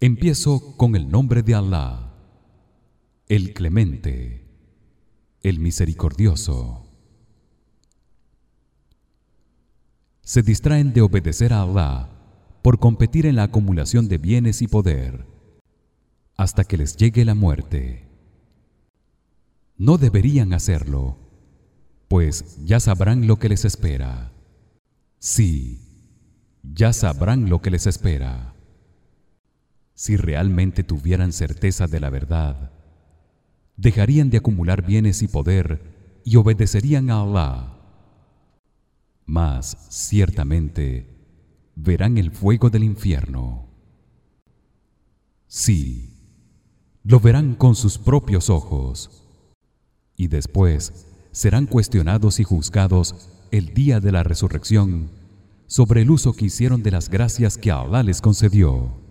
Empiezo con el nombre de Allah, el Clemente, el Misericordioso. Se distraen de obedecer a Allah por competir en la acumulación de bienes y poder hasta que les llegue la muerte. No deberían hacerlo, pues ya sabrán lo que les espera. Sí, ya sabrán lo que les espera si realmente tuvieran certeza de la verdad. Dejarían de acumular bienes y poder y obedecerían a Allah mas ciertamente verán el fuego del infierno. Sí lo verán con sus propios ojos. Y después serán cuestionados y juzgados el día de la resurrección sobre el uso que hicieron de las gracias que Allah les concedió